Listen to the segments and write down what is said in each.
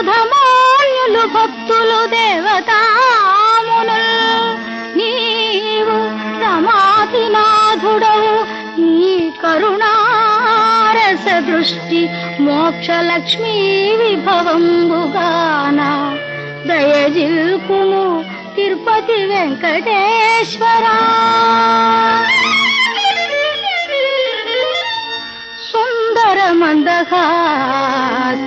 బుధమాన్యులు భక్తులు దేవతామునుల్. నీవు రమాతినాథుడవు ఈ కరుణారస దృష్టి మోక్షలక్ష్మీ విభవంబుగాన. దయజిల్పుము తిరుపతి వెంకటేశ్వరా. సుందర మందహాస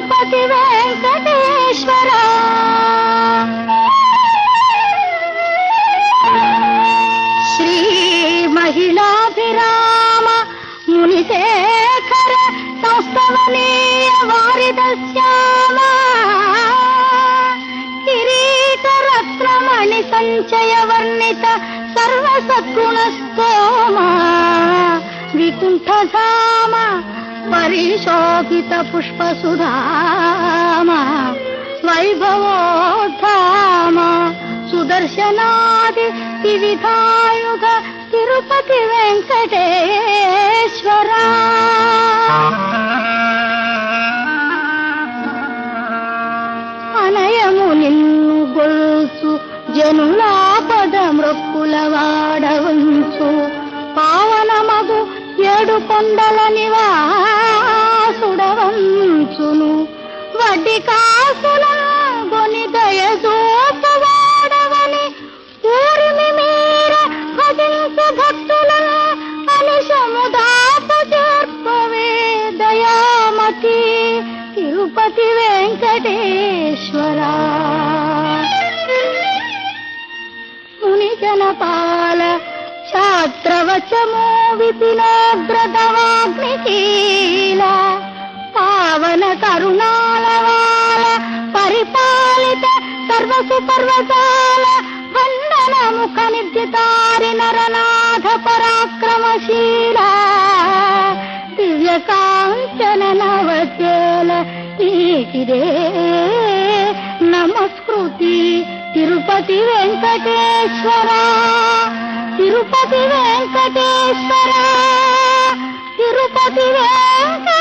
తిరుపతి వెంకటేశ్వర. శ్రీ మహిళాభిరామ మునిశేఖర సంస్థవనీయ వారిదశ్యామ. కిరీట రత్నమణి సంచయ వర్ణిత సర్వ సద్గుణస్తోమ వికుంఠధామ పరిశోభిత పుష్ప సుధామా వైభవోద్ధామ సుదర్శనాది వివిధాయుగ తిరుపతి వెంకటేశ్వర అనయము నిన్ను గొల్సు జనులాపద మృక్కుల వాడవంచు పావనమగు ఏడు కొండల నివా సుడవంచును. వడ్డి కాసుల గొని దయజూపవాడవని ఊరిమి మీర భజించు భక్తుల అనిశముదాప చేర్పవే దయామతి. తిరుపతి వెంకటేశ్వర. ముని జనపాల ఛాత్రవచమో విపినోగ్రతవాగ్నికీల పావన కరుణాలవాల పరిపాలిత సర్వసు పర్వతాల వందన ముఖ నిర్జితారి నరనాథ పరాక్రమశీల దివ్య కాంచన నవచేల నీకిదే నమస్కృతి. తిరుపతి వెంకటేశ్వర తిరుపతి వెంకటేశ్వర తిరుపతి వెంకట